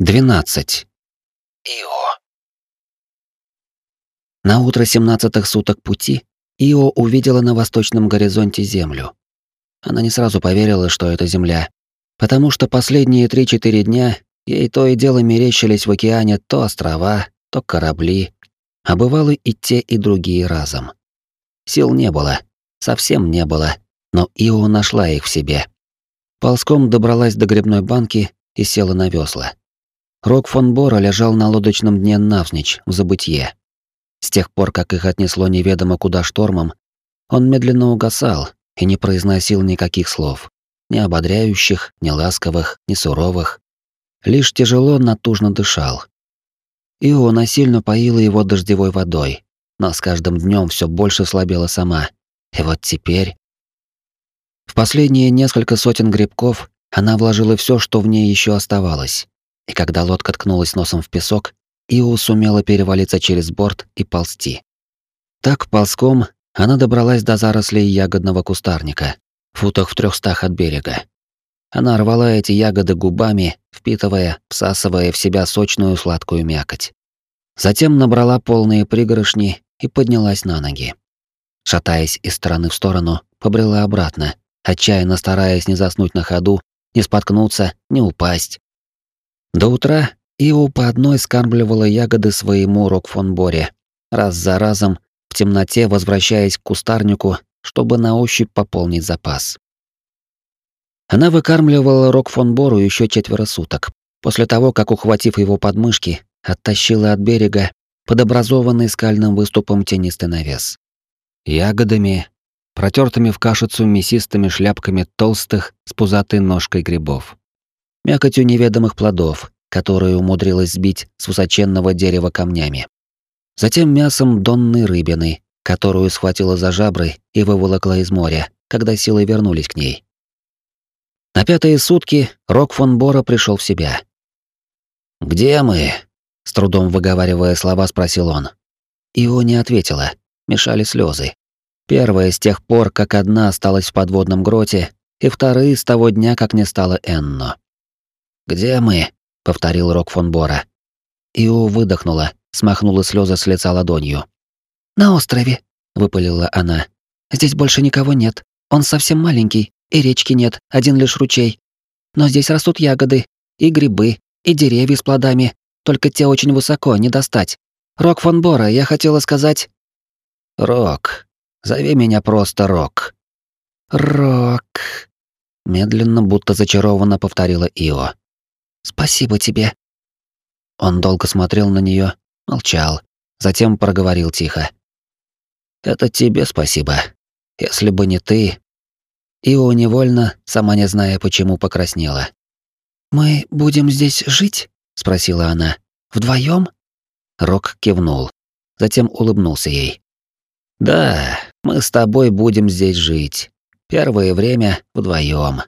12. Ио. На утро семнадцатых суток пути Ио увидела на восточном горизонте землю. Она не сразу поверила, что это земля, потому что последние три-четыре дня ей то и дело мерещились в океане то острова, то корабли, а бывало и те, и другие разом. Сил не было, совсем не было, но Ио нашла их в себе. Ползком добралась до грибной банки и села на весла. Рок фон Бора лежал на лодочном дне навзничь, в забытье. С тех пор, как их отнесло неведомо куда штормом, он медленно угасал и не произносил никаких слов. Ни ободряющих, ни ласковых, ни суровых. Лишь тяжело, натужно дышал. Ио насильно поила его дождевой водой, но с каждым днем все больше слабела сама. И вот теперь... В последние несколько сотен грибков она вложила все, что в ней еще оставалось и когда лодка ткнулась носом в песок, Ио сумела перевалиться через борт и ползти. Так, ползком, она добралась до зарослей ягодного кустарника, футах в трехстах от берега. Она рвала эти ягоды губами, впитывая, всасывая в себя сочную сладкую мякоть. Затем набрала полные пригоршни и поднялась на ноги. Шатаясь из стороны в сторону, побрела обратно, отчаянно стараясь не заснуть на ходу, не споткнуться, не упасть. До утра Ио по одной скармливала ягоды своему Рокфонборе, раз за разом, в темноте возвращаясь к кустарнику, чтобы на ощупь пополнить запас. Она выкармливала Рокфонбору еще четверо суток, после того, как, ухватив его подмышки, оттащила от берега под образованный скальным выступом тенистый навес. Ягодами, протертыми в кашицу мясистыми шляпками толстых с пузатой ножкой грибов мякотью неведомых плодов, которые умудрилась сбить с высоченного дерева камнями. Затем мясом донной рыбины, которую схватила за жабры и выволокла из моря, когда силы вернулись к ней. На пятые сутки Рок фон Бора пришел в себя. «Где мы?» — с трудом выговаривая слова, спросил он. Ио не ответила, мешали слезы. Первая с тех пор, как одна осталась в подводном гроте, и вторые с того дня, как не стало Энно. «Где мы?» — повторил Рок фон Бора. Ио выдохнула, смахнула слезы с лица ладонью. «На острове», — выпалила она. «Здесь больше никого нет. Он совсем маленький, и речки нет, один лишь ручей. Но здесь растут ягоды, и грибы, и деревья с плодами, только те очень высоко, не достать. Рок фон Бора, я хотела сказать...» «Рок. Зови меня просто Рок». «Рок», — медленно, будто зачарованно повторила Ио. Спасибо тебе. Он долго смотрел на нее, молчал, затем проговорил тихо. Это тебе спасибо. Если бы не ты. Ио невольно, сама не зная почему, покраснела. Мы будем здесь жить? спросила она. Вдвоем? Рок кивнул, затем улыбнулся ей. Да, мы с тобой будем здесь жить. Первое время вдвоем.